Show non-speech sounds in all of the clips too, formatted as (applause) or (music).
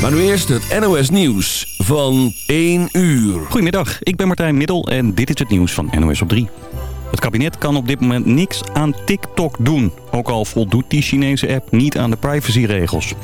Maar nu eerst het NOS Nieuws van 1 uur. Goedemiddag, ik ben Martijn Middel en dit is het nieuws van NOS op 3. Het kabinet kan op dit moment niks aan TikTok doen. Ook al voldoet die Chinese app niet aan de privacyregels.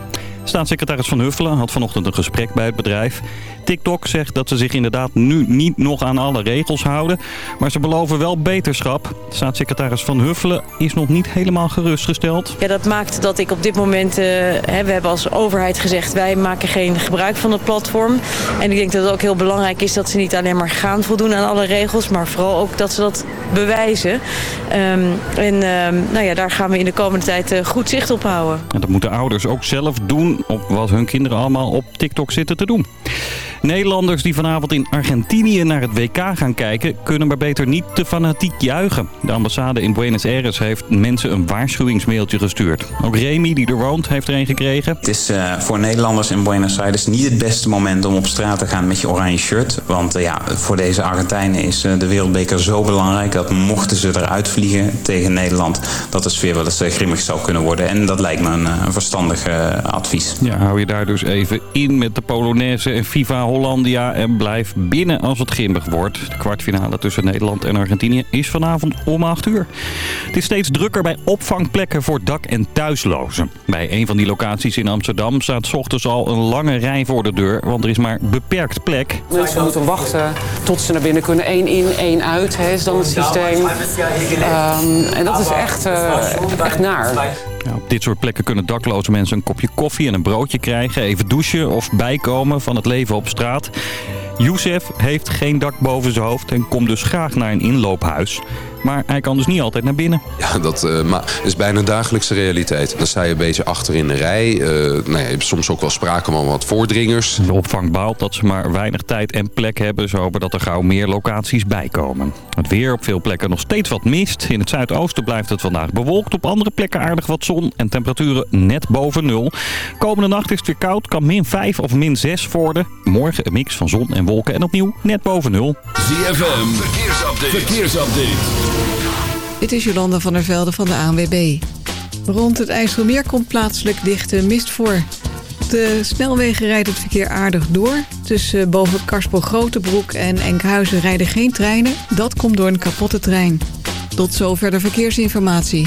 Staatssecretaris Van Huffelen had vanochtend een gesprek bij het bedrijf. TikTok zegt dat ze zich inderdaad nu niet nog aan alle regels houden. Maar ze beloven wel beterschap. Staatssecretaris Van Huffelen is nog niet helemaal gerustgesteld. Ja, dat maakt dat ik op dit moment... Uh, hè, we hebben als overheid gezegd... wij maken geen gebruik van het platform. En ik denk dat het ook heel belangrijk is... dat ze niet alleen maar gaan voldoen aan alle regels... maar vooral ook dat ze dat bewijzen. Um, en um, nou ja, daar gaan we in de komende tijd uh, goed zicht op houden. En dat moeten ouders ook zelf doen... op wat hun kinderen allemaal op TikTok zitten te doen. Nederlanders die vanavond in Argentinië naar het WK gaan kijken... kunnen maar beter niet te fanatiek juichen. De ambassade in Buenos Aires heeft mensen een waarschuwingsmailtje gestuurd. Ook Remy, die er woont, heeft er een gekregen. Het is uh, voor Nederlanders in Buenos Aires niet het beste moment om op straat te gaan met je oranje shirt. Want uh, ja, voor deze Argentijnen is uh, de wereldbeker zo belangrijk... dat mochten ze eruit vliegen tegen Nederland... dat de sfeer wel eens grimmig zou kunnen worden. En dat lijkt me een, een verstandig advies. Ja, hou je daar dus even in met de Polonaise en FIFA Hollandia en blijf binnen als het grimmig wordt. De kwartfinale tussen Nederland en Argentinië is vanavond om 8 uur. Het is steeds drukker bij opvangplekken voor dak- en thuislozen. Bij een van die locaties in Amsterdam staat s ochtends al een lange rij voor de deur, want er is maar beperkt plek. Mensen moeten wachten tot ze naar binnen kunnen. één in, één uit hè, is dan het systeem. Um, en dat is echt, uh, echt naar. Ja, op dit soort plekken kunnen dakloze mensen een kopje koffie en een broodje krijgen. Even douchen of bijkomen van het leven op straat. Youssef heeft geen dak boven zijn hoofd en komt dus graag naar een inloophuis. Maar hij kan dus niet altijd naar binnen. Ja, dat uh, maar is bijna dagelijkse realiteit. Dan sta je een beetje achter in de rij. Uh, nou ja, je hebt soms ook wel sprake van wat voordringers. De opvang baalt dat ze maar weinig tijd en plek hebben. Ze hopen dat er gauw meer locaties bij komen. Het weer op veel plekken nog steeds wat mist. In het zuidoosten blijft het vandaag bewolkt. Op andere plekken aardig wat zon en temperaturen net boven nul. Komende nacht is het weer koud. Kan min 5 of min 6 worden. Morgen een mix van zon en wolken en opnieuw net boven nul. ZFM, verkeersupdate. verkeersupdate. Dit is Jolanda van der Velde van de ANWB. Rond het IJsselmeer komt plaatselijk dichte mist voor. De snelwegen rijdt het verkeer aardig door. Tussen boven Karspel Grotebroek en Enkhuizen rijden geen treinen. Dat komt door een kapotte trein. Tot zover de verkeersinformatie.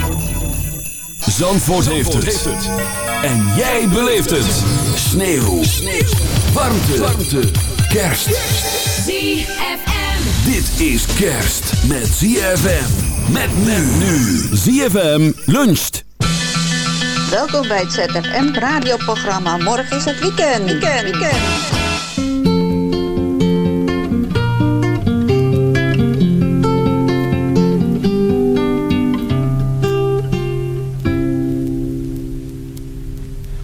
Zandvoort, heeft, het. En jij beleeft het. Sneeuw. Sneeuw. Warmte. Warmte. Kerst. ZFM. Dit is kerst met ZFM. Met men nu. ZFM luncht. Welkom bij het ZFM radioprogramma. Morgen is het weekend. Weekend, weekend.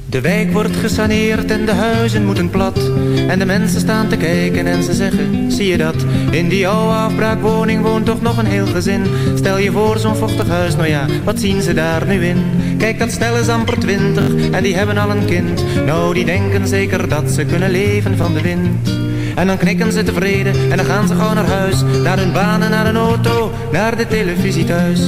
De wijk wordt gesaneerd en de huizen moeten plat. En de mensen staan te kijken en ze zeggen, zie je dat? In die oude afbraakwoning woont toch nog een heel gezin. Stel je voor zo'n vochtig huis, nou ja, wat zien ze daar nu in? Kijk, dat stel is amper twintig en die hebben al een kind. Nou, die denken zeker dat ze kunnen leven van de wind. En dan knikken ze tevreden en dan gaan ze gauw naar huis. Naar hun banen, naar een auto, naar de televisie thuis.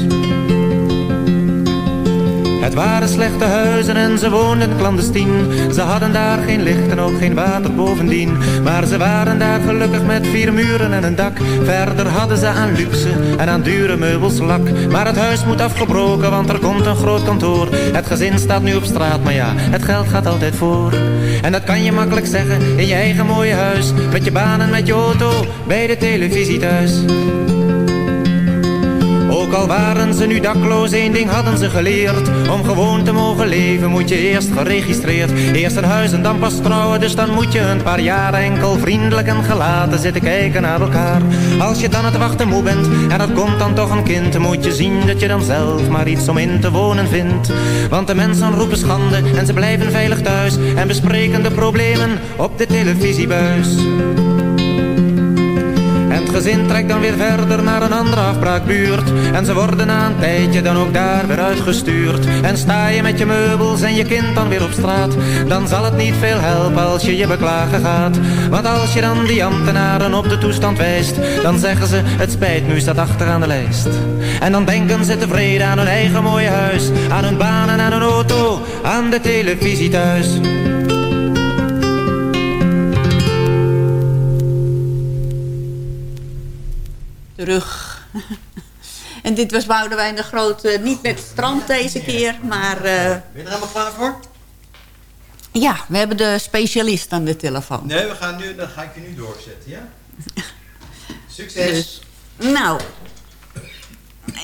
Het waren slechte huizen en ze woonden clandestien. Ze hadden daar geen licht en ook geen water bovendien. Maar ze waren daar gelukkig met vier muren en een dak. Verder hadden ze aan luxe en aan dure meubels lak. Maar het huis moet afgebroken, want er komt een groot kantoor. Het gezin staat nu op straat, maar ja, het geld gaat altijd voor. En dat kan je makkelijk zeggen in je eigen mooie huis. Met je baan en met je auto, bij de televisie thuis. Ook al waren ze nu dakloos, één ding hadden ze geleerd. Om gewoon te mogen leven moet je eerst geregistreerd. Eerst een huis en dan pas trouwen, dus dan moet je een paar jaar enkel vriendelijk en gelaten zitten kijken naar elkaar. Als je dan het wachten moe bent en er komt dan toch een kind, moet je zien dat je dan zelf maar iets om in te wonen vindt. Want de mensen roepen schande en ze blijven veilig thuis en bespreken de problemen op de televisiebuis. Het gezin trekt dan weer verder naar een andere afbraakbuurt. En ze worden na een tijdje dan ook daar weer uitgestuurd. En sta je met je meubels en je kind dan weer op straat. Dan zal het niet veel helpen als je je beklagen gaat. Want als je dan die ambtenaren op de toestand wijst. Dan zeggen ze het spijt me, u staat achteraan de lijst. En dan denken ze tevreden aan hun eigen mooie huis. Aan hun baan en aan hun auto, aan de televisie thuis. Terug. (laughs) en dit was Boudewijn de Groot, eh, niet met strand deze keer, maar... eh, Ben je er helemaal klaar voor? ja, we hebben de specialist aan de telefoon. Nee, we gaan nu, dan ga ik je nu doorzetten, ja? (laughs) Succes. Dus, nou,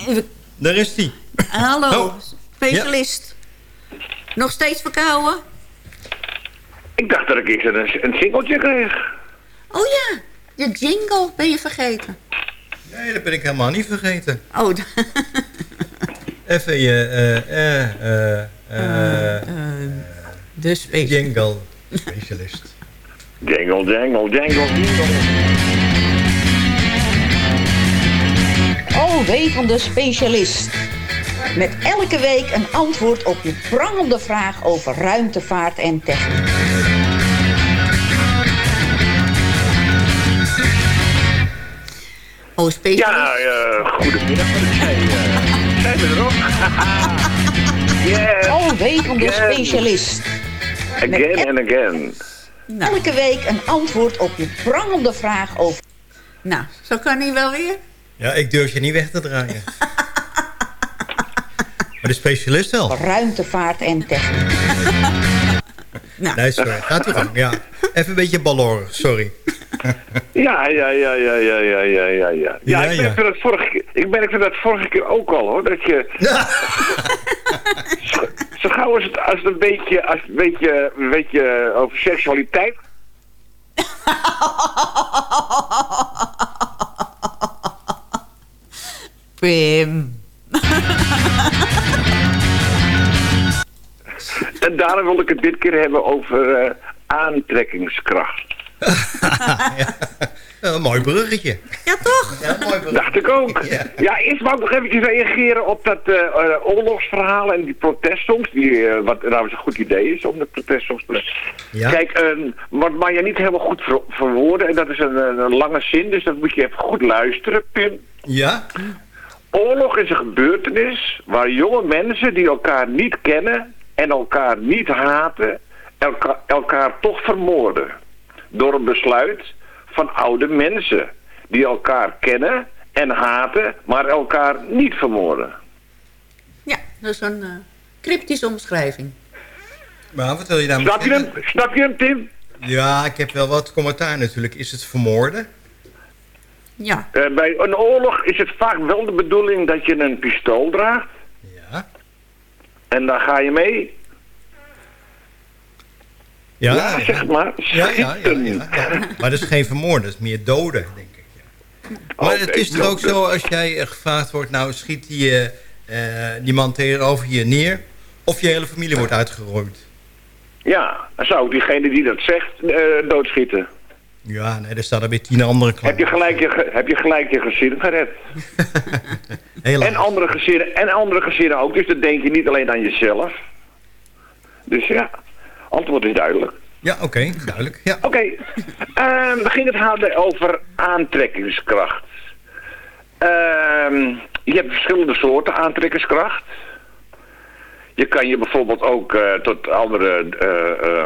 even, Daar is die. hallo, Oh. specialist. Nog steeds verkouden? Ik dacht dat ik eens een, een singeltje kreeg. Oh ja, de jingle ben je vergeten. Nee, dat ben ik helemaal niet vergeten. Oh, (laughs) Even je, eh, eh, eh, eh, de specialist. jingle specialist. Jangle, jangle, jangle, jingle. OW van de specialist. Met elke week een antwoord op je prangende vraag over ruimtevaart en techniek. Oh, specialist. Ja, eh goedemiddag zijn we erop? van de again. specialist. Again and again. Elke week een antwoord op je prangende vraag over... Nou, zo kan hij wel weer. Ja, ik durf je niet weg te draaien. maar de specialist wel. Ruimtevaart en techniek. (laughs) nou. Nee, sorry. Gaat u gang. Ja. Even een beetje balor, sorry. Ja, ja, ja, ja, ja, ja, ja, ja. Ja, ja ik, merkte ja. Dat vorige, ik dat vorige keer ook al, hoor. Dat je... Ja. (laughs) Zo, zo, gauw als het, als een beetje, als een beetje, een beetje over seksualiteit... (laughs) Pim. En daarom wil ik het dit keer hebben over, eh, aantrekkingskracht. (laughs) Een mooi bruggetje. Ja, toch? Ja, mooi bruggetje. Dacht ik ook. (laughs) Ja, eerst wou ik nog eventjes reageren op dat eh, eh, oorlogsverhaal en die protestsongs. Die, eh, wat trouwens een goed idee is om de protestsongs te Ja. Kijk, eh, wat Maya niet helemaal goed ver verwoorden, en dat is een, een, een lange zin, dus dat moet je even goed luisteren, Pim. Ja? Oorlog is een gebeurtenis waar jonge mensen die elkaar niet kennen en elkaar niet haten, elka elkaar toch vermoorden. Door een besluit van oude mensen die elkaar kennen en haten, maar elkaar niet vermoorden. Ja, dat is een eh, cryptische omschrijving. Maar wat wil je daarmee Snap je hem? Snap je hem, Tim? Ja, ik heb wel wat commentaar natuurlijk. Is het vermoorden? Ja. Eh, bij een oorlog is het vaak wel de bedoeling dat je een pistool draagt. Ja. En dan ga je mee. Ja, Ja, zeg maar. Ja, ja. Maar dat is geen vermoorden, dat is meer doden, denk ik. Ja. Maar het is toch ook zo, als jij eh, gevraagd wordt... nou, schiet die, eh, eh, die man tegenover je neer... of je hele familie wordt uitgeroeid. Ja, dan zou diegene die dat zegt doodschieten. Ja, nee, er staan er weer tien andere Heb klappen. je gelijk je, heb je, gelijk je gezin gered. (laughs) En andere, gezinnen, en andere gezinnen ook. Dus dan denk je niet alleen aan jezelf. Dus ja, antwoord is duidelijk. Ja, oké, duidelijk. Ja. Oké, ehm, we gingen het hadden over aantrekkingskracht. Ehm, je hebt verschillende soorten aantrekkingskracht. Je kan je bijvoorbeeld ook eh, tot andere eh,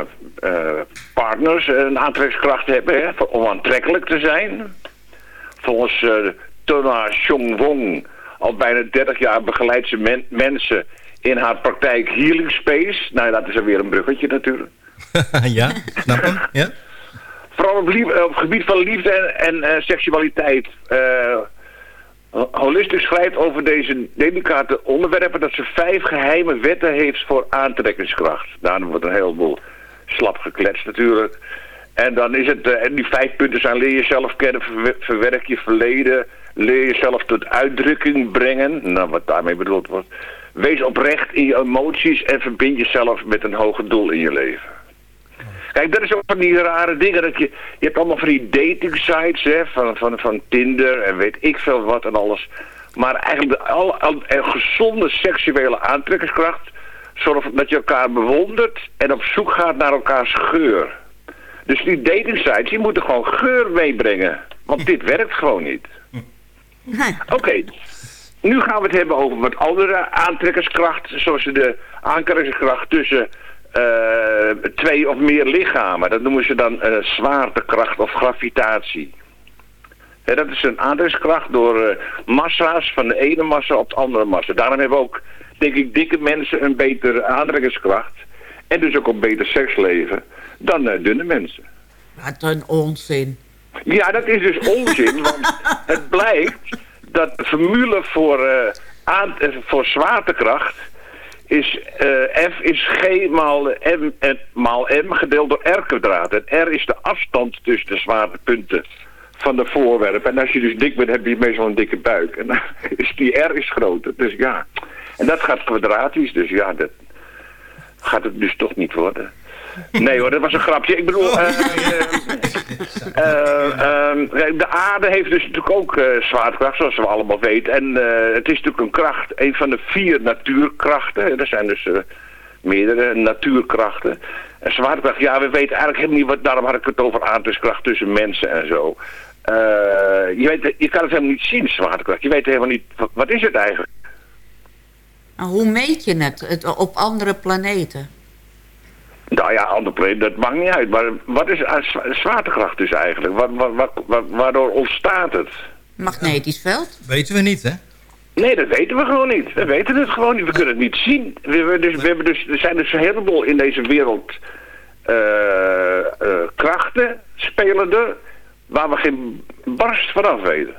eh, partners een aantrekkingskracht hebben hè, om aantrekkelijk te zijn. Volgens Tona Chong-wong al bijna 30 jaar begeleidt ze men- mensen in haar praktijk Healing Space. Nou, dat is er weer een bruggetje natuurlijk. (laughs) ja, snap hem? Ja? Vooral op, op het gebied van liefde en, en eh, seksualiteit. eh, Ho- Holistisch schrijft over deze delicate onderwerpen dat ze vijf geheime wetten heeft voor aantrekkingskracht. Daarom wordt een heleboel slap gekletst natuurlijk. En dan is het, eh, en die vijf punten zijn leer jezelf kennen, verwer- verwerk je verleden, leer jezelf tot uitdrukking brengen. Nou, wat daarmee bedoeld wordt. Wees oprecht in je emoties en verbind jezelf met een hoger doel in je leven. Kijk, dat is ook van die rare dingen. Dat je, je hebt allemaal van die dating sites, hè, van, van, van Tinder en weet ik veel wat en alles. Maar eigenlijk de al, een gezonde seksuele aantrekkingskracht zorgt dat je elkaar bewondert en op zoek gaat naar elkaars geur. Dus die dating sites, die moeten gewoon geur meebrengen. Want dit werkt gewoon niet. Oké, nu gaan we het hebben over wat andere aantrekkingskrachten, zoals de aantrekkingskracht tussen eh, twee of meer lichamen. Dat noemen ze dan eh, zwaartekracht of gravitatie. Hè, dat is een aantrekkingskracht door eh, massa's van de ene massa op de andere massa. Daarom hebben ook, denk ik, dikke mensen een betere aantrekkingskracht. En dus ook een beter seksleven dan eh, dunne mensen. Wat een onzin. Ja, dat is dus onzin, (laughs) want het blijkt dat de formule voor, eh, aan, eh, voor zwaartekracht is eh, F is G maal M, en, maal M gedeeld door R kwadraat. En R is de afstand tussen de zwaartepunten van de voorwerpen. En als je dus dik bent, heb je meestal een dikke buik. En dan (laughs) is die R is groter. Dus ja, en dat gaat kwadratisch, dus ja, dat gaat het dus toch niet worden. Nee hoor, dat was een grapje. Ik bedoel, ehm, (laughs) de aarde heeft dus natuurlijk ook eh, zwaartekracht, zoals we allemaal weten. En eh, het is natuurlijk een kracht, een van de vier natuurkrachten. Er zijn dus eh, meerdere natuurkrachten. En zwaartekracht, ja, we weten eigenlijk helemaal niet wat, daarom had ik het over aantrekkingskracht tussen mensen en zo. Eh, je, weet, je kan het helemaal niet zien, zwaartekracht. Je weet helemaal niet, wat, wat is het eigenlijk? Nou, hoe meet je het, het op andere planeten? Nou ja, andere planeet, dat maakt niet uit. Maar wat is eh, zwa- zwaartekracht dus eigenlijk? Wa- wa- wa- wa- waardoor ontstaat het? Magnetisch veld? Weten we niet, hè? Nee, dat weten we gewoon niet. We weten het gewoon niet. We kunnen het niet zien. We, hebben dus, we hebben dus, er zijn dus een heleboel in deze wereld eh, eh, krachten, spelende, waar we geen barst vanaf weten.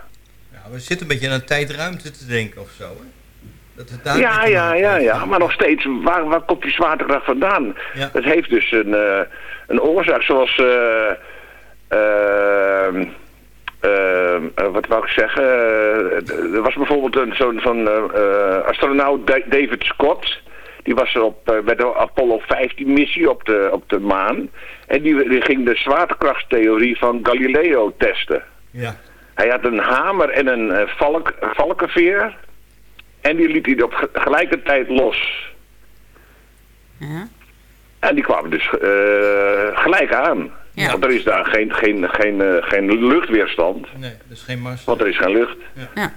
Ja, we zitten een beetje aan een tijdruimte te denken of zo, hè? Dat Ja, ja, ja, ja. Maar nog steeds, waar, waar komt die zwaartekracht vandaan? Ja. Dat heeft dus een, eh, een oorzaak zoals... eh, ehm, ehm, eh, wat wou ik zeggen? Er was bijvoorbeeld een- zo'n eh, astronaut Da- David Scott. Die was er op, bij de Apollo 15 missie op de, op de maan. En die, die ging de zwaartekrachtstheorie van Galileo testen. Ja. Hij had een hamer en een valk, een valkenveer. En die liet hij op ge- gelijke tijd los. Ja. En die kwamen dus eh, gelijk aan. Ja. Want er is daar geen, geen, geen, eh, geen luchtweerstand. Nee, is geen mars. Want er is geen lucht. Ja.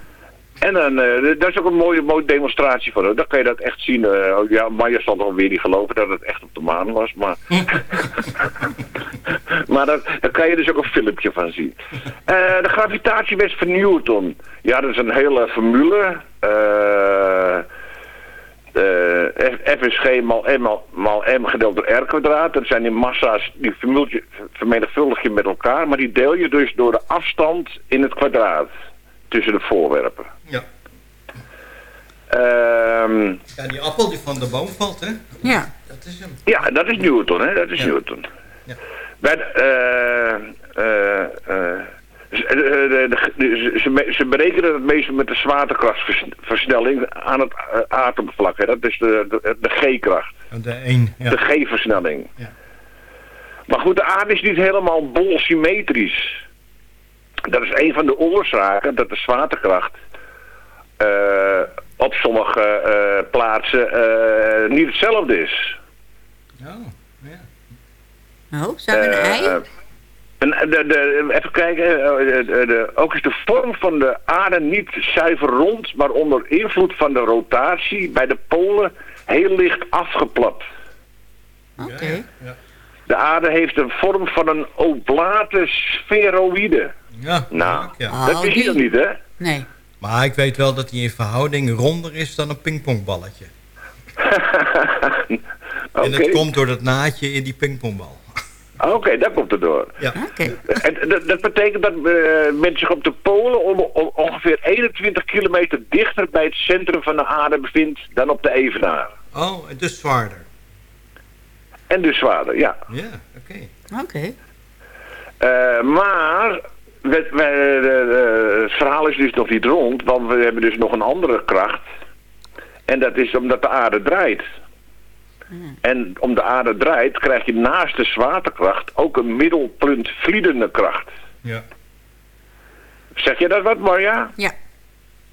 En dan, eh daar is ook een mooie, mooie demonstratie van. Dan kan je dat echt zien. oh ja, Maya zal toch weer niet geloven dat het echt op de maan was. Maar, (laughs) maar daar, daar kan je dus ook een filmpje van zien. Eh, de gravitatiewet van Newton. Ja, dat is een hele formule. F, F is G maal M, maal, M gedeeld door R kwadraat. Dat zijn die massa's, die vermenigvuldig je met elkaar. Maar die deel je dus door de afstand in het kwadraat. Tussen de voorwerpen. Ja. Ehm, Ja, die appel die van de boom valt, hè? Ja. Dat is hem. ja, dat is Newton, hè? Dat is Ja. Newton. Ja. Bij de, eh, eh, eh, ze- de- de- de- ze, berekenen het meestal met de zwaartekrachtversnelling aan het eh, aardoppervlak. Hè? Dat is de, de, de G-kracht. De één, ja. De G-versnelling. Ja. Maar goed, de aarde is niet helemaal bolsymmetrisch. Dat is een van de oorzaken dat de zwaartekracht eh, op sommige eh, plaatsen eh, niet hetzelfde is. Oh, ja. Oh, zijn we een ei? een- de, de, even kijken, de, de, de- ook is de vorm van de aarde niet zuiver rond, maar onder invloed van de rotatie bij de polen heel licht afgeplat. Oké. Ja. De aarde heeft een vorm van een oblate spheroïde. Ja, Nou, ja. Ah, dat wist je nog niet, hè? Nee. Maar ik weet wel dat hij in verhouding ronder is dan een pingpongballetje. (laughs) En dat komt door dat naadje in die pingpongbal. Oké, dat komt er door. Ja. En dat, dat betekent dat eh, men zich op de polen om, om- ongeveer 21 kilometer dichter bij het centrum van de aarde bevindt dan op de evenaar. Oh, en dus zwaarder. En dus zwaarder, ja. Ja, oké. Oké. Eh, maar we, we- de- de- het verhaal is dus nog niet rond, want we hebben dus nog een andere kracht. En dat is omdat de aarde draait. En om de aarde draait krijg je naast de zwaartekracht ook een middelpunt vliedende kracht. Ja. Zeg je dat wat, Marja? Ja.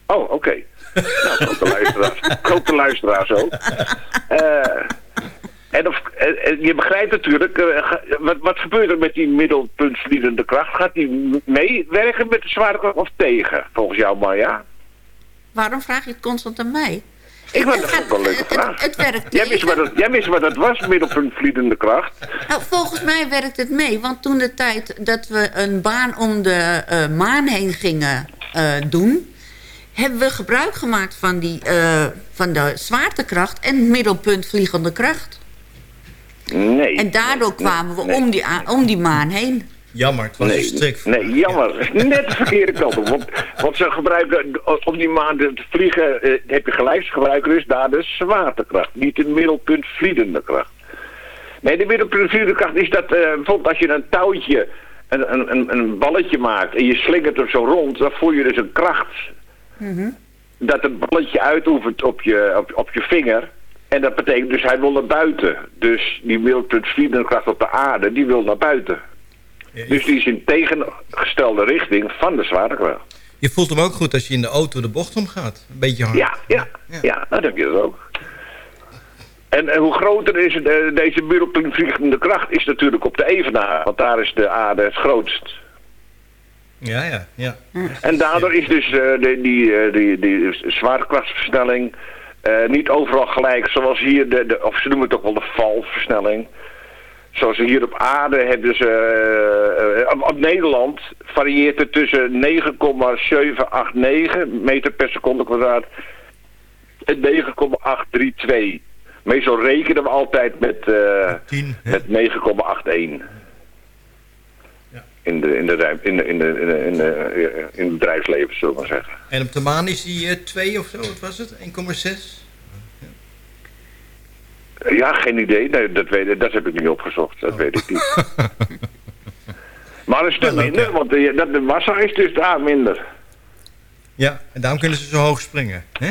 Oh, oké. (laughs) nou, grote luisteraars. grote luisteraars ook. (laughs) Eh, en of, je begrijpt natuurlijk, eh, wat, wat gebeurt er met die middelpuntvliedende kracht? Gaat die meewerken met de zwaartekracht of tegen, volgens jou, Marja? Waarom vraag je het constant aan mij? Ik vind dat ook wel een leuke vraag. Het werkt Jij wist, wat het, jij wist wat het was, middelpuntvliedende kracht. Nou, volgens mij werkt het mee. Want toen de tijd dat we een baan om de eh, maan heen gingen eh, doen... hebben we gebruik gemaakt van, die, van de zwaartekracht en middelpuntvliegende kracht. Nee. En daardoor kwamen we om, die, om die maan heen. Jammer, het was een Nee, strik. nee, jammer. Net de verkeerde kant op. Want, want ze gebruiken, om die maanden te vliegen, eh, heb je gelijk, ze gebruiken dus daar de zwaartekracht. Niet de middelpuntvliedende kracht. Nee, de middelpuntvliedende kracht is dat, eh, bijvoorbeeld als je een touwtje, een, een, een, een balletje maakt en je slingert hem zo rond, dan voel je dus een kracht. Dat het balletje uitoefent op je, op, op je vinger. En dat betekent dus hij wil naar buiten. Dus die middelpuntvliedende kracht op de aarde, die wil naar buiten. Dus die is in tegengestelde richting van de zwaartekracht. Je voelt hem ook goed als je in de auto de bocht omgaat. Een beetje hard. Ja, ja, ja, dat heb je dus ook. En, en hoe groter is het, eh, deze middelpuntvliegende kracht is natuurlijk op de evenaar. Want daar is de aarde het grootst. Ja, ja, ja. En daardoor is dus eh, die, die, eh, die, die zwaartekrachtsversnelling eh, niet overal gelijk. Zoals hier, de, de, of ze noemen het ook wel de valversnelling. Zoals hier op aarde hebben ze... eh, op, op Nederland varieert het tussen 9,789 meter per seconde kwadraat en 9,832. Meestal rekenen we altijd met, eh, met 9,81. In, de, in, de, ruim- in, de, in, de, in, de, in, de, in het bedrijfsleven, zullen we maar zeggen. En op de maan is die eh 2 of zo, wat was het? 1,6? Ja, geen idee. Nee, dat, weet, dat heb ik niet opgezocht. Dat weet ik niet. (laughs) maar een stuk minder, want de, dat, de massa is dus daar minder. Ja, en daarom kunnen ze zo hoog springen. Hè?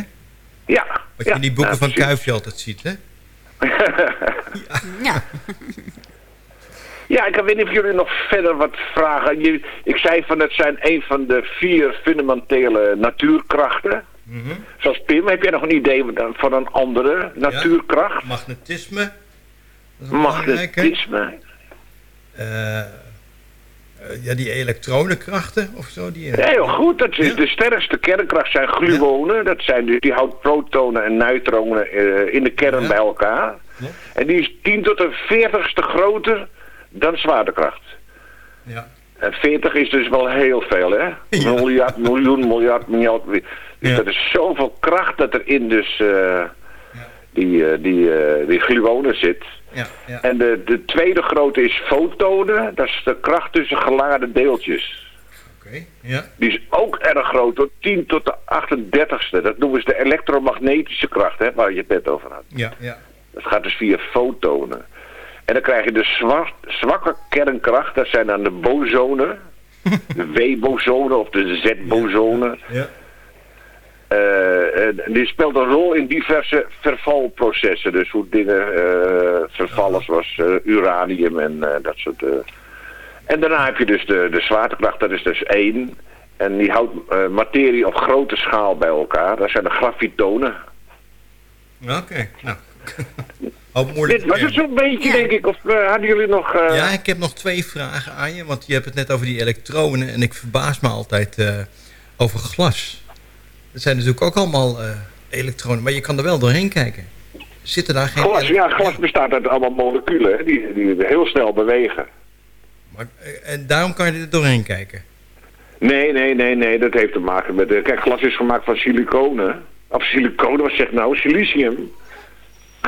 Ja. Wat je in die boeken ja, van. Kuifje altijd ziet, hè? (laughs) Ja. Ja, (laughs) ik weet niet of jullie nog verder wat vragen. Je, ik zei van het zijn een van de vier fundamentele natuurkrachten. Mhm. Zoals Pim, heb jij nog een idee van- een andere natuurkracht? Magnetisme. Magnetisme. Eh, eh, ja, die elektronenkrachten of zo. Die, Ja, heel goed. Dat is De sterkste kernkracht zijn gluonen. Dat zijn dus, die houdt protonen en neutronen eh, in de kern bij elkaar. En die is 10 tot een 40ste groter dan zwaartekracht. Ja. En 40 is dus wel heel veel, hè? (laughs) Miljard, miljoen, miljard, miljard. Dus dat is zoveel kracht dat er in dus eh, die, eh, die, eh, die gluonen zit. Ja, ja. En de, de tweede grote is fotonen. Dat is de kracht tussen geladen deeltjes. Oké, ja. Die is ook erg groot, tot 10 tot de 38ste. Dat noemen ze de elektromagnetische kracht, hè, waar je het net over had. Ja, ja. Dat gaat dus via fotonen. En dan krijg je de zwak, zwakke kernkracht, dat zijn dan de bosonen. (laughs) de W-bosonen of de Z-bosonen. Ja. En die speelt een rol in diverse vervalprocessen. Dus hoe dingen eh, vervallen zoals eh, uranium en dat soort... En daarna heb je dus de, de zwaartekracht, dat is dus één. En die houdt materie op grote schaal bij elkaar. Dat zijn de grafitonen. Oké, nou. Hoop (laughs) moeilijk. Dit was het zo'n beetje, denk ik. Of eh, hadden jullie nog... eh, Ja, ik heb nog twee vragen aan je. Want je hebt het net over die elektronen. En ik verbaas me altijd eh, over glas. Dat zijn natuurlijk ook allemaal elektronen. Maar je kan er wel doorheen kijken. Zitten daar geen... Glas, ja, glas bestaat uit allemaal moleculen hè, die, die heel snel bewegen. Maar, en daarom kan je er doorheen kijken. Nee, nee, nee, nee, dat heeft te maken met... kijk, glas is gemaakt van siliconen. Of siliconen, wat zegt nou? Silicium.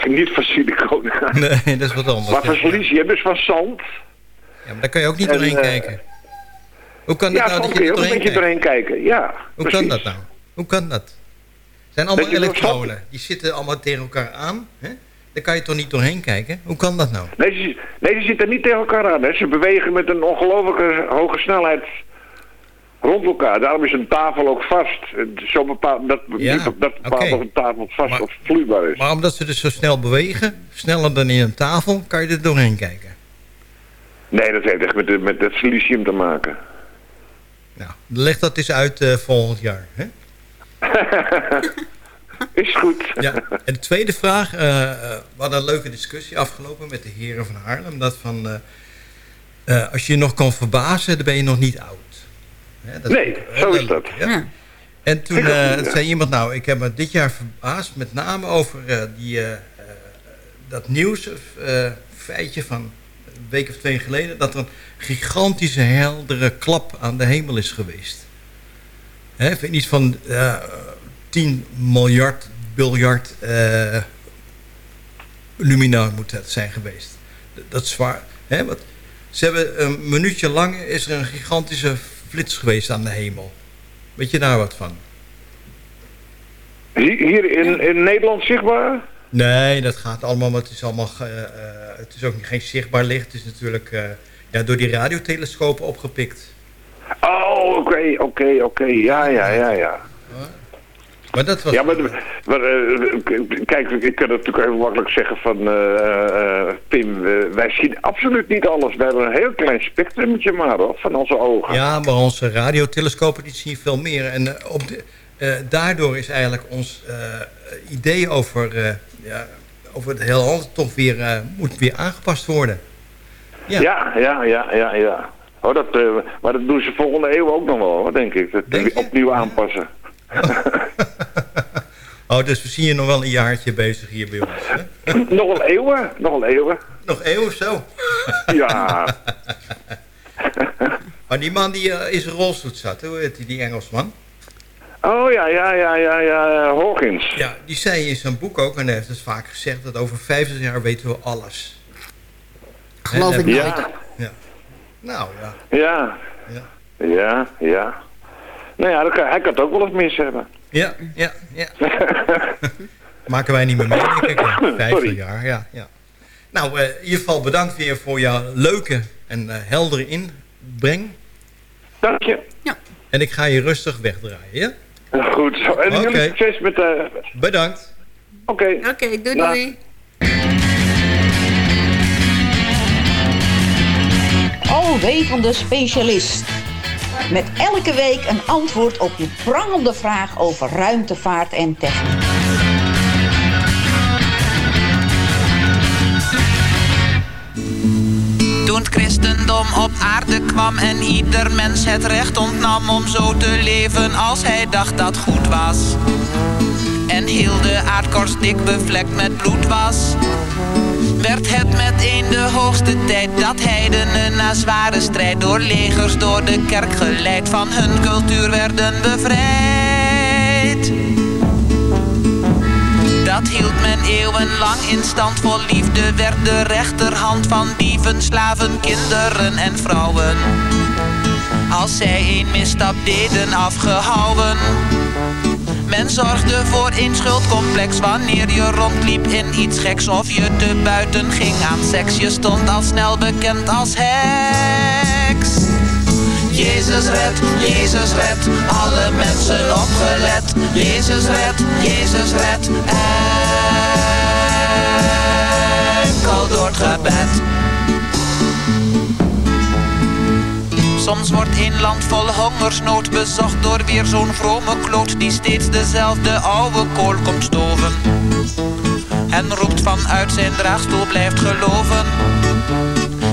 Niet van siliconen. (laughs) Nee, dat is wat anders. Maar van silicium, dus van zand. Ja, maar daar kan je ook niet En, doorheen eh, kijken. Hoe kan dat ja, nou dat je je doorheen kijkt? doorheen kijken. Ja, Hoe precies. kan dat nou? Hoe kan dat? Het zijn allemaal je elektronen. Die zitten allemaal tegen elkaar aan. Hè? Daar kan je toch niet doorheen kijken? Hoe kan dat nou? Nee, ze, nee, ze zitten niet tegen elkaar aan. Hè. Ze bewegen met een ongelooflijke hoge snelheid rond elkaar. Daarom is een tafel ook vast. Zo bepaalt, dat, Ja, dat bepaalt oké. of een tafel vast of vloeibaar is. Maar omdat ze dus zo snel bewegen, sneller dan in een tafel, kan je er doorheen kijken. Nee, dat heeft echt met, de- met het silicium te maken. Nou, leg dat eens uit eh, volgend jaar. Hè? (laughs) is goed. Ja. En de tweede vraag. eh, we hadden een leuke discussie afgelopen met de heren van Haarlem. Dat van, als je je nog kan verbazen, dan ben je nog niet oud. Hè, Nee, vind zo is dat. ja. En toen eh, zei iemand, nou, ik heb me dit jaar verbaasd met name over eh, die, eh, dat nieuws, eh, feitje van een week of twee geleden, dat er een gigantische heldere klap aan de hemel is geweest. Hè, ik weet niet van eh 10 miljard, biljard eh lumina moet het zijn geweest. Dat, dat is zwaar. Hè, wat, ze hebben een minuutje lang is er een gigantische flits geweest aan de hemel. Weet je daar wat van? Hier hier in, in Nederland zichtbaar? Nee, dat gaat allemaal, maar het is allemaal, ge- eh, het is ook niet- geen zichtbaar licht. Het is natuurlijk eh, ja, door die radiotelescopen opgepikt. Oh, oké, oké, oké. Ja, ja, ja, ja. Maar dat was... Ja, maar, maar eh, kijk, ik kan het natuurlijk even makkelijk zeggen van eh, Pim, wij zien absoluut niet alles. We hebben een heel klein spectrumetje maar hoor, van onze ogen. Ja, maar onze radiotelescopen die zien veel meer. En op de, daardoor is eigenlijk ons idee over, ja, over het heelal toch weer, moet weer aangepast worden. Ja, ja, ja, ja, ja. ja. Oh, dat, maar dat doen ze volgende eeuw ook nog wel, hoor, denk ik. Dat Denk opnieuw aanpassen. Oh, dus we zien je nog wel een jaartje bezig hier bij ons. Hè? nog wel eeuwen, nog wel eeuwen. Nog eeuw of zo? Ja. maar die man die eh, is een rolstoel zat, hoe heet die, die Engelsman? Oh ja, ja, ja, ja, ja, Hawkins. Ja, die zei in zijn boek ook, en hij heeft het vaak gezegd, dat over 50 jaar weten we alles. Geloof ik. Ja. Nou ja. Ja. Ja. Ja, ja. Nou ja, kan, hij kan het ook wel eens mis hebben. Ja, ja, ja. (laughs) Maken wij niet meer mee, denk ik. hè? 50 Sorry. jaar, ja. ja. Nou, eh, in ieder geval bedankt weer voor jouw leuke en eh, heldere inbreng. Dank je. En ik ga je rustig wegdraaien, ja? Goed zo. En Oké. jullie succes met... eh Bedankt. Oké. Oké, doei Dag. doei. Alwetende specialist. Met elke week een antwoord op je prangende vraag over ruimtevaart en techniek. Toen het christendom op aarde kwam en ieder mens het recht ontnam om zo te leven als hij dacht dat goed was. En heel de aardkorst dik bevlekt met bloed was. Werd het meteen de hoogste tijd dat heidenen na zware strijd door legers door de kerk geleid van hun cultuur werden bevrijd. Dat hield men eeuwenlang in stand vol liefde werd de rechterhand van dieven, slaven, kinderen en vrouwen. Als zij een misstap deden afgehouden. Men zorgde voor een schuldcomplex wanneer je rondliep in iets geks of je te buiten ging aan seks. Je stond al snel bekend als heks. Jezus red, Jezus red, alle mensen opgelet. Jezus red, Jezus red, enkel door het gebed. Soms wordt een land vol hongersnood bezocht door weer zo'n vrome kloot die steeds dezelfde oude kool komt stoven. En roept vanuit zijn draagstoel blijft geloven.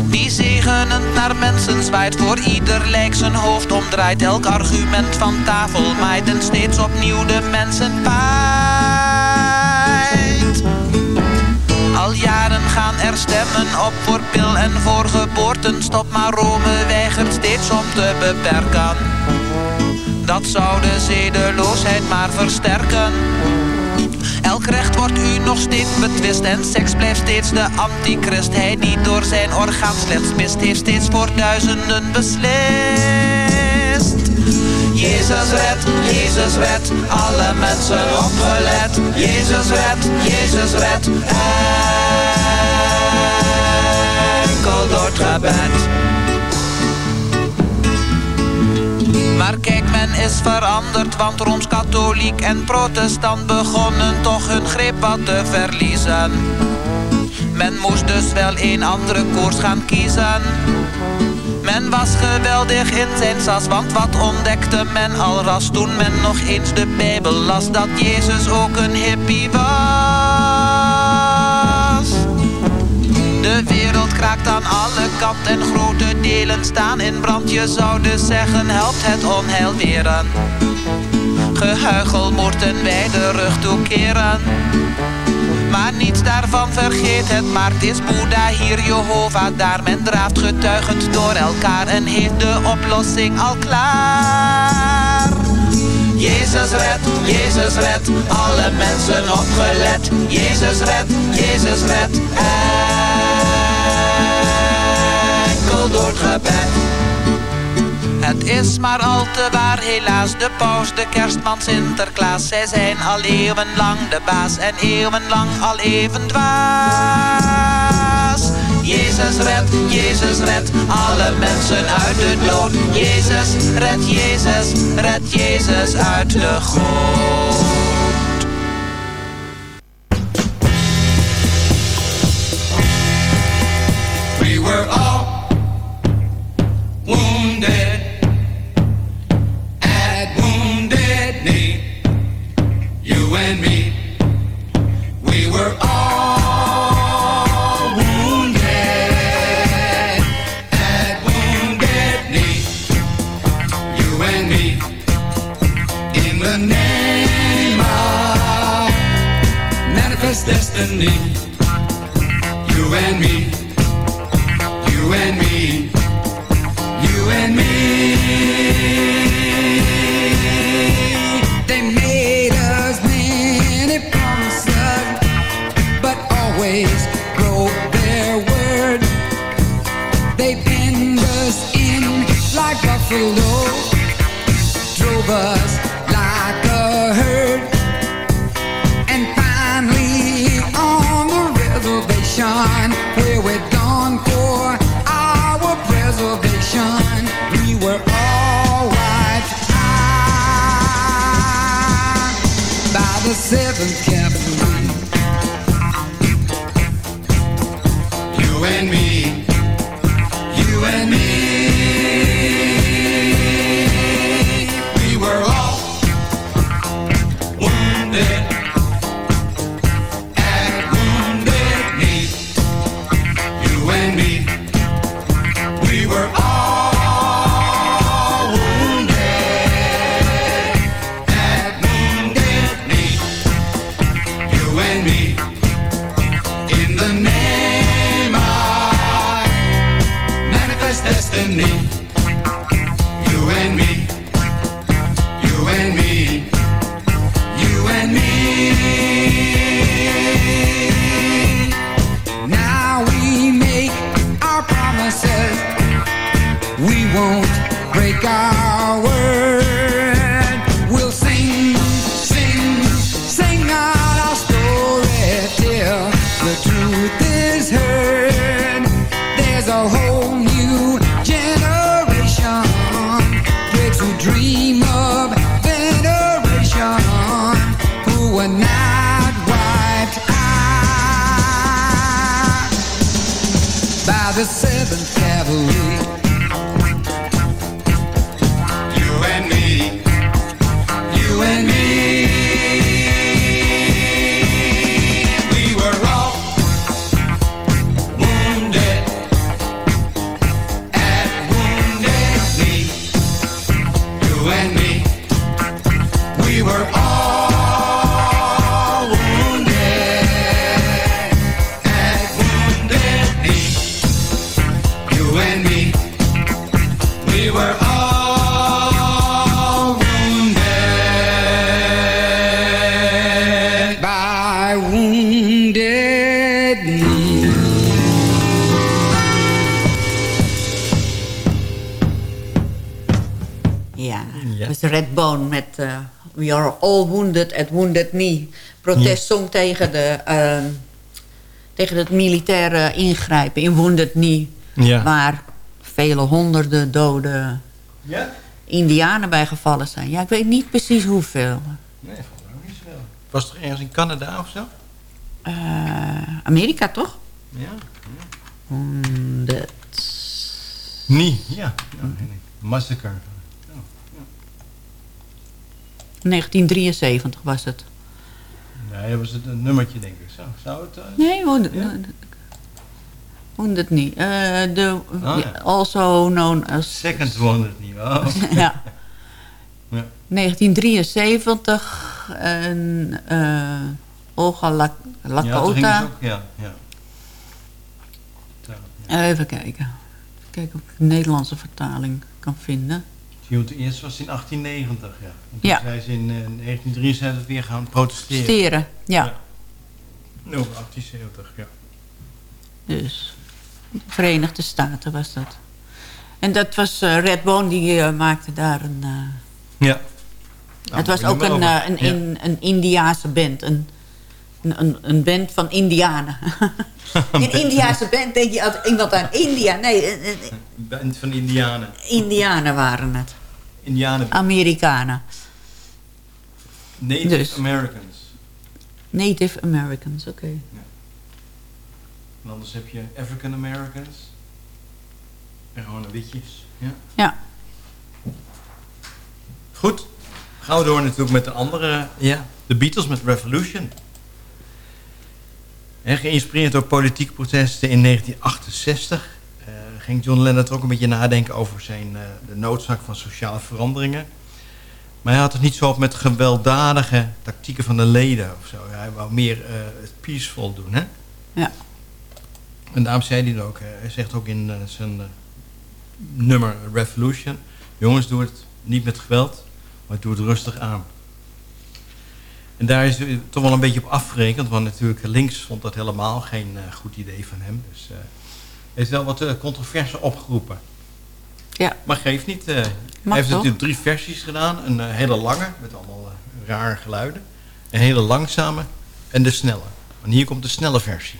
Die zegenend naar mensen zwaait, voor ieder lijk zijn hoofd omdraait. Elk argument van tafel maait en steeds opnieuw de mensen paait. Al jaren gaan er stemmen op voor pil en voor geboortenstop, maar Rome weigert steeds om te beperken. Dat zou de zedeloosheid maar versterken. Elk recht wordt u nog steeds betwist en seks blijft steeds de antichrist. Hij die door zijn orgaan slechts mist, heeft steeds voor duizenden beslist. Jezus red, Jezus red, alle mensen opgelet. Jezus red, Jezus red, door gebed. Maar kijk, men is veranderd, want Rooms-Katholiek en Protestant begonnen toch hun greep wat te verliezen. Men moest dus wel een andere koers gaan kiezen. Men was geweldig in zijn sas, want wat ontdekte men al ras toen men nog eens de Bijbel las, dat Jezus ook een hippie was. De wereld kraakt aan alle kanten en grote delen staan in brand. Je zou dus zeggen, helpt het onheil weren. Gehuichel moeten wij de rug toekeren. Maar niets daarvan vergeet het, maar het is Boeddha hier, Jehovah daar. Men draaft getuigend door elkaar en heeft de oplossing al klaar. Jezus red, Jezus red, alle mensen opgelet. Jezus red, Jezus red, enkel Het is maar al te waar, helaas, de paus, de kerstman, Sinterklaas. Zij zijn al eeuwenlang de baas en eeuwenlang al even dwaas. Jezus red, Jezus red, alle mensen uit de dood. Jezus red, Jezus red, Jezus uit de goot. Wounded at wounded knee. Protestsong tegen, de, ehm, tegen het militaire ingrijpen in wounded knee. Ja. Waar vele honderden dode Ja? indianen bij gevallen zijn. Ja, ik weet niet precies hoeveel. Nee, volgens mij niet zoveel. Was het toch ergens in Canada of zo? Eh, Amerika toch? Ja. Honderd. Nee, ja. ja. Massacre. 1973 was het. Nee, was het een nummertje, denk ik. Zo, zou het... eh, Nee, honderd. Honderd niet. Eh, de, ja. Also known as... Second Wounded niet. (laughs) Ja. Ja. 1973 en eh Olga Ja, Lakota. ze ook, ja, ja. Even kijken. Even kijken of ik de Nederlandse vertaling kan vinden. Het eerst was in 1890, ja. En toen Ja. zijn ze in eh, 1973 weer gaan protesteren. Steren, ja. No, 1870, ja. Dus Verenigde Staten was dat. En dat was eh, Red Bone, die eh, maakte daar een... eh, Ja. het was ook een, eh, Ja. een, een Indiaanse band. Een, een, een, een band van Indianen. (laughs) een Indiaanse band, denk je aan iemand aan India? Nee, een- een- Band van Indianen. Indianen waren het. Indianen. Amerikanen. Native Dus. Americans. Native Americans, oké. En anders heb je African Americans. En gewoon de witjes. Ja. Ja. Goed. Gaan we door natuurlijk met de andere. Ja. De Beatles met Revolution. Geïnspireerd door politieke protesten in 1968 eh, ging John Lennon ook een beetje nadenken over zijn, eh, de noodzaak van sociale veranderingen. Maar hij had het niet zo op met gewelddadige tactieken van de leden of zo. Hij wou meer eh, het peaceful doen, hè? Ja. En daarom zei hij het ook. Hij zegt ook in zijn nummer Revolution... Jongens, doe het niet met geweld, maar doe het rustig aan. En daar is hij toch wel een beetje op afgerekend... want natuurlijk links vond dat helemaal geen eh, goed idee van hem. Dus eh, hij is wel wat uh, controverse opgeroepen. Ja. Maar geeft niet. eh, hij heeft natuurlijk drie versies gedaan. Een eh, hele lange, met allemaal eh, rare geluiden. Een hele langzame en de snelle. En hier komt de snelle versie.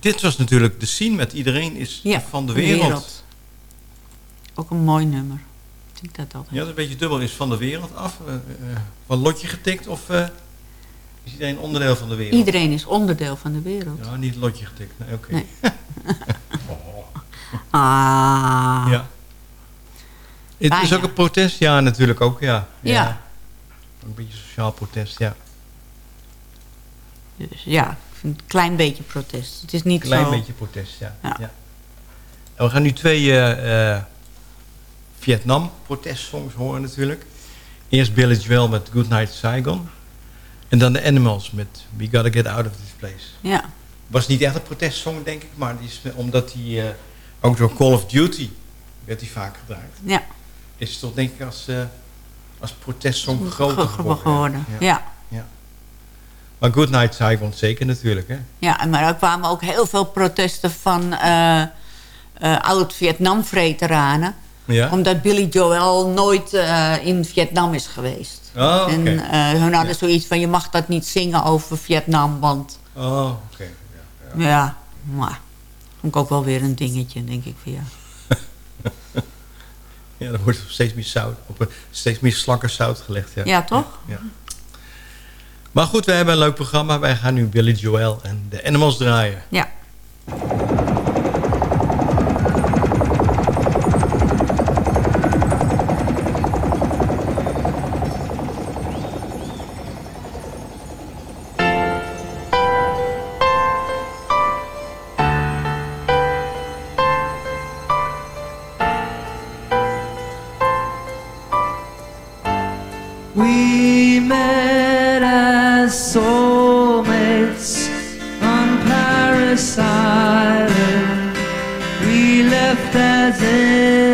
Dit was natuurlijk de scene met iedereen is van de wereld. Ook een mooi nummer. Ik denk dat dat. Ja, dat een beetje dubbel. Is van de wereld af. Uh, van lotje getikt of uh, is iedereen onderdeel van de wereld? Iedereen is onderdeel van de wereld. Ja, niet lotje getikt. Nee, oké. Nee. (laughs) (laughs) Ah. Ja. Het is ook een protest, ja, natuurlijk ook, ja. Ja. ja. Een beetje sociaal protest, ja. Dus ja, een klein beetje protest. Het is niet klein zo... Beetje protest, ja. ja. En we gaan nu twee uh, uh, Vietnam protestsongs horen natuurlijk. Eerst Billy Joel met Good Night Saigon. En dan de Animals met We Gotta Get Out of This Place. Ja. Was niet echt een protestsong, denk ik. Maar die is, omdat die uh, ook door Call of Duty werd die vaak gebruikt. Ja. Is toch denk ik als, als protestsong groter geworden. geworden. Ja. ja. Maar Good Night Saigon zeker natuurlijk, hè? Ja, maar er kwamen ook heel veel protesten van uh, uh, oud-Vietnam-veteranen. Ja? Omdat Billy Joel nooit uh, in Vietnam is geweest. Oh, okay. En hun hadden ja. zoiets van, je mag dat niet zingen over Vietnam, want... Oh, oké. Okay. Ja, ja. ja, maar vond ik ook wel weer een dingetje, denk ik, van ja. (laughs) ja, er wordt steeds meer zout, op steeds meer slakker zout gelegd. Ja, ja toch? Ja. Maar goed, we hebben een leuk programma. Wij gaan nu Billy Joel en de Animals draaien. Ja. We met as soulmates on Paris Island. We left as inmates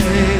say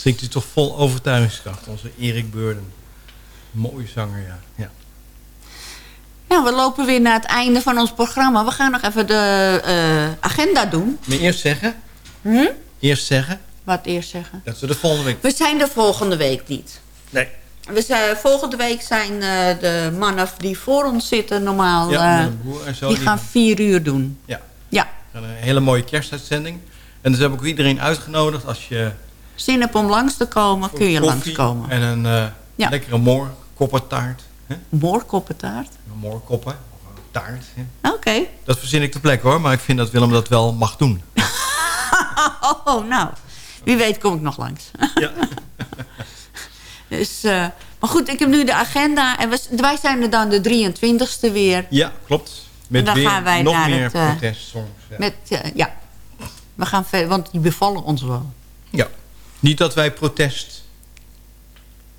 Zingt u toch vol overtuigingskracht, onze Erik Burden. Mooie zanger, ja. ja. Ja, we lopen weer naar het einde van ons programma. We gaan nog even de eh, agenda doen. Maar eerst zeggen. Hm? Eerst zeggen. Wat eerst zeggen? Dat we de volgende week... We zijn er volgende week niet. Nee. We zijn, volgende week zijn eh, de mannen die voor ons zitten normaal... Ja, eh, de en zo, die die- gaan vier uur doen. Ja. Ja. Een hele mooie kerstuitzending. En dus heb ik ook iedereen uitgenodigd als je... Zin hebt om langs te komen, kun je langskomen. En een eh, Ja. lekkere moorkoppentaart. Moorkoppentaart? Een moorkoppen. Taart. Oké. Dat verzin ik ter plekke hoor. Maar ik vind dat Willem dat wel mag doen. (laughs) Oh, nou. Wie weet kom ik nog langs. Ja. (laughs) dus, eh, maar goed, ik heb nu de agenda. En we, wij zijn er dan de 23ste weer. Ja, klopt. Met En dan weer gaan wij nog naar meer het, eh. Ja. Met, ja. We gaan verder, want die bevallen ons wel. ja. Niet dat wij protest...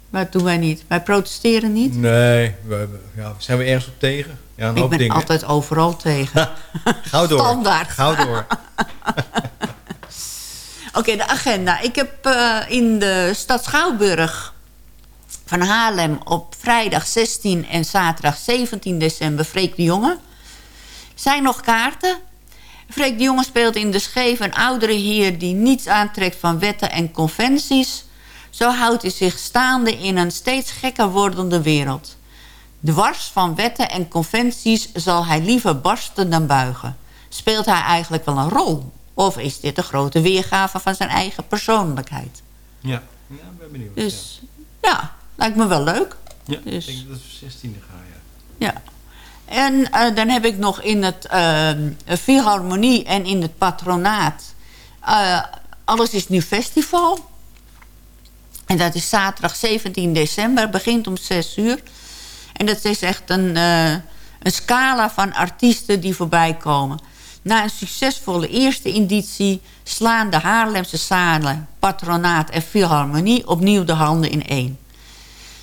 Maar dat doen wij niet. Wij protesteren niet. Nee, we, ja, zijn we ergens op tegen? Ja, een ik hoop ben dingen. altijd overal tegen. Gauw door. Standaard. Gauw door. (laughs) (laughs) Oké, de agenda. Ik heb eh, in de stad Schouwburg van Haarlem op vrijdag 16 en zaterdag 17 december Freek de Jonge. Zijn nog kaarten? Freek de Jonge speelt in de scheef een oudere heer die niets aantrekt van wetten en conventies. Zo houdt hij zich staande in een steeds gekker wordende wereld. Dwars van wetten en conventies zal hij liever barsten dan buigen. Speelt hij eigenlijk wel een rol? Of is dit een grote weergave van zijn eigen persoonlijkheid? Ja, ja ik ben benieuwd. Dus ja, lijkt me wel leuk. ja, dus- ik denk dat we 16e gaan, ja. Ja. En eh, dan heb ik nog in het eh, Philharmonie en in het patronaat... eh, Alles is nu festival. En dat is zaterdag 17 december. begint om 6 uur. En dat is echt een, een scala van artiesten die voorbij komen. Na een succesvolle eerste editie slaan de Haarlemse zalen, patronaat en Philharmonie opnieuw de handen in één.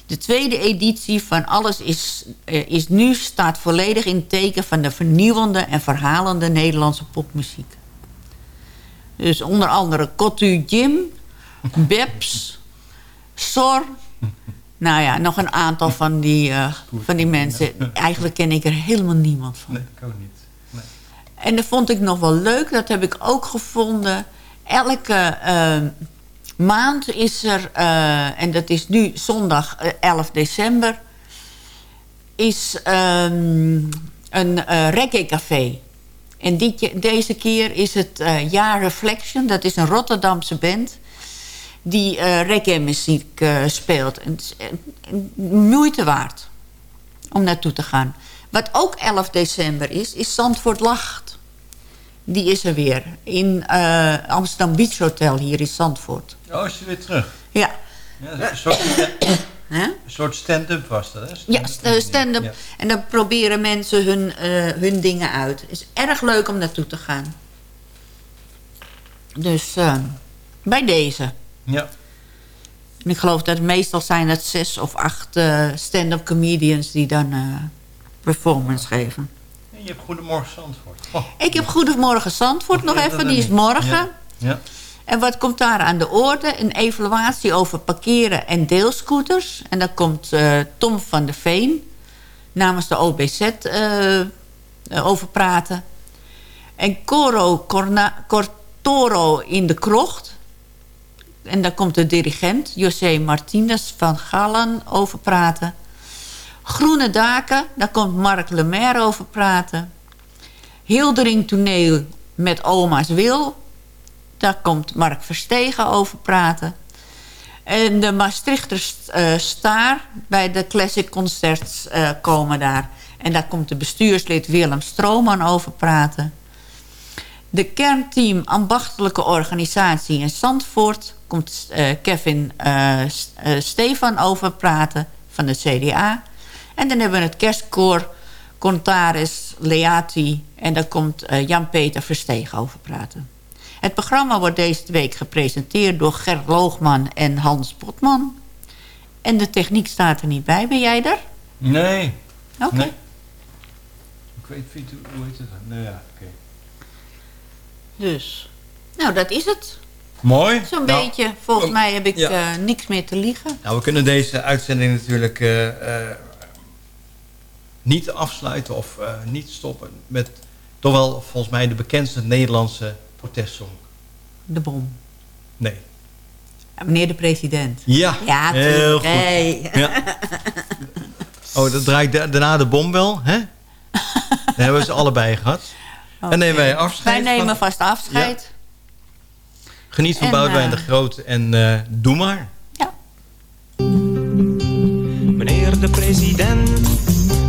De tweede editie van Alles is, eh, is Nu staat volledig in het teken van de vernieuwende en verhalende Nederlandse popmuziek. Dus onder andere Cotu Jim, (laughs) Babs, Sor. Nou ja, nog een aantal van die, eh, van die mensen. Eigenlijk ken ik er helemaal niemand van. Nee, ik ook niet. Nee. En dat vond ik nog wel leuk. Dat heb ik ook gevonden. Elke eh, maand is er, eh, en dat is nu zondag eh, 11 december... is ehm, een eh reggae-café. En deze keer is het eh Jaar Reflection. Dat is een Rotterdamse band die eh reggae-muziek eh, speelt. En, eh, moeite waard om naartoe te gaan. Wat ook 11 december is, is Zandvoort Lacht. Die is er weer. In eh, Amsterdam Beach Hotel hier in Zandvoort. Oh, is je weer terug? Ja. Ja, dat is een soort, (coughs) een soort stand-up was dat, hè? Ja, st- eh, stand-up. Ja. En dan proberen mensen hun, eh, hun dingen uit. Het is erg leuk om naartoe te gaan. Dus eh, bij deze. Ja. En ik geloof dat meestal zijn het zes of acht eh, stand-up comedians... die dan eh, performance geven. En je hebt Goedemorgen Zandvoort. Oh. Ik heb Goedemorgen Zandvoort nog even. Die is morgen. Ja. En wat komt daar aan de orde? Een evaluatie over parkeren en deelscooters. En daar komt eh, Tom van der Veen namens de OBZ eh, eh, over praten. En Coro Corna, Cortoro in de krocht. En daar komt de dirigent José Martinez van Galan over praten. Groene Daken, daar komt Mark Lemaire over praten. Hildering toneel met Oma's Wil. Daar komt Mark Verstegen over praten. En de Maastrichter eh, Staar bij de Classic Concerts eh, komen daar. En daar komt de bestuurslid Willem Strooman over praten. De kernteam ambachtelijke organisatie in Zandvoort... komt eh, Kevin Stefan over praten van de CDA. En dan hebben we het kerstkoor Contaris Leati... en daar komt eh, Jan-Peter Verstegen over praten. Het programma wordt deze week gepresenteerd door Ger Loogman en Hans Botman. En de techniek staat er niet bij. Ben jij er? Nee. Oké. Nee. Ik weet niet hoe, hoe heet het? Nou ja, oké. Dus, nou dat is het. Mooi. Zo'n Nou, beetje. Volgens mij heb ik ja. eh, niks meer te liegen. Nou, we kunnen deze uitzending natuurlijk eh, eh, niet afsluiten of eh, niet stoppen met toch wel volgens mij de bekendste Nederlandse protestsong. De bom. Nee. Ja, meneer de president. Ja, ja heel goed. Hey. Ja. Oh, dat draait da- daarna de bom wel, hè? (laughs) Dat hebben we ze allebei gehad. En nemen wij afscheid. Wij nemen van- vast afscheid. Geniet van En, Boudewijn eh, de Groot en eh, doe maar. Meneer de president,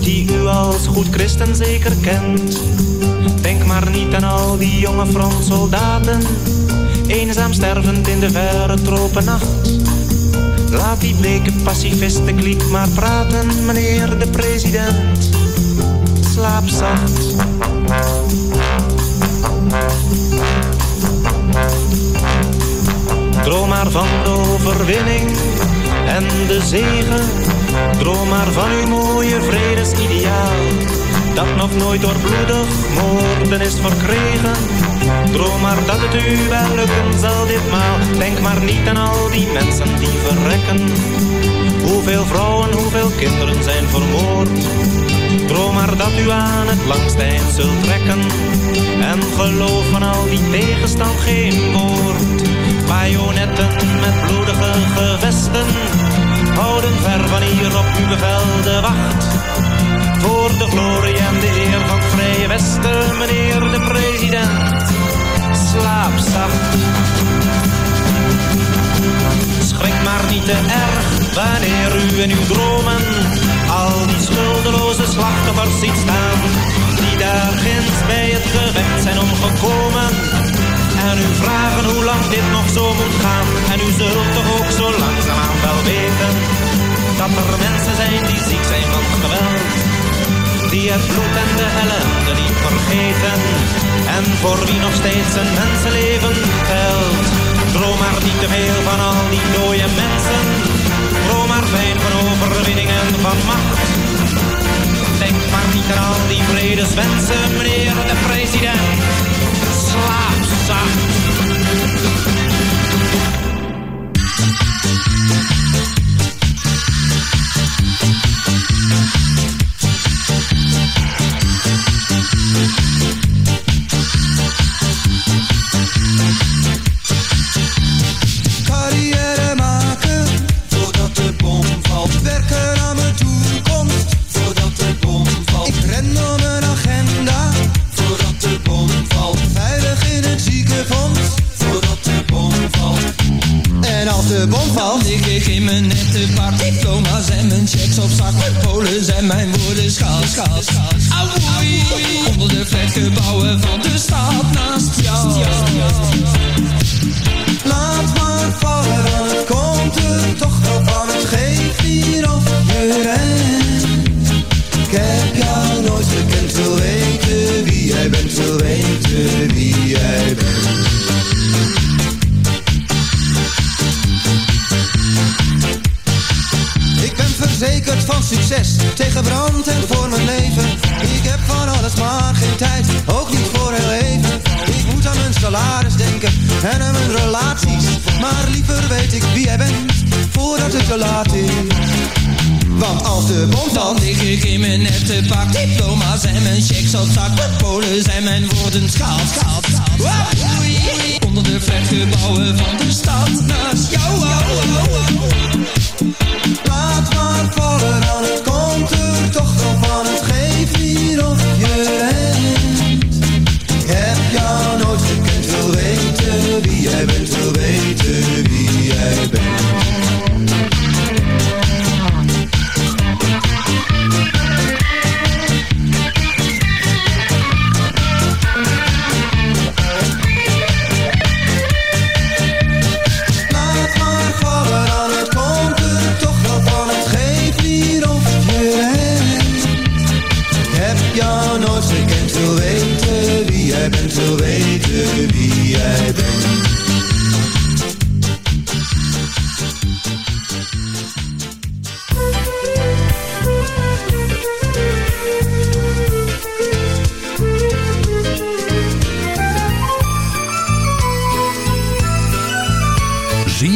Die u als goed christen zeker kent. Denk maar niet aan al die jonge frontsoldaten, eenzaam stervend in de verre tropennacht. Laat die bleke pacifisten kliek maar praten, meneer de president. Slaap zacht. Droom maar van de overwinning en de zegen. Droom maar van uw mooie vredesideaal. Dat nog nooit door bloedig moorden is verkregen. Droom maar dat het u wel lukken zal ditmaal. Denk maar niet aan al die mensen die verrekken. Hoeveel vrouwen, hoeveel kinderen zijn vermoord. Droom maar dat u aan het langst eind zult trekken. En geloof van al die tegenstand geen woord. Bajonetten met bloedige gevesten. Houden ver van hier op uw bevel de wacht. Voor de glorie en de eer van Vrije Westen, meneer de president. Slaap zacht. Schrik maar niet te erg wanneer u in uw dromen al die schuldeloze slachtoffers ziet staan. Die daar ginds bij het gevecht zijn omgekomen. En u vragen hoe lang dit nog zo moet gaan. En u zult toch ook zo langzaamaan wel weten. Dat er mensen zijn die ziek zijn van geweld. Die het bloed en de ellende niet vergeten. En voor wie nog steeds een mensenleven telt. Droom maar niet te veel van al die dode mensen. Droom maar fijn van overwinning en van macht. Denk maar niet aan al die vredeswensen, meneer de president. Slaap zacht. En voor mijn leven. Ik heb van alles maar geen tijd, ook niet voor heel even. Ik moet aan mijn salaris denken en aan mijn relaties. Maar liever weet ik wie jij bent, voordat het te laat is. Want als de bom dan lig ik in mijn nette pak Diploma's en mijn checks op zak Mijn polen zijn mijn woorden schaal, schaal, schaal Oei, oei. Onder de flatgebouwen van de stad Naast jou, Laat maar vallen, dan het komt toch wel van. Het geeft hier of je rent Ik heb jou nooit gekend, wil weten wie jij bent Wil weten wie jij bent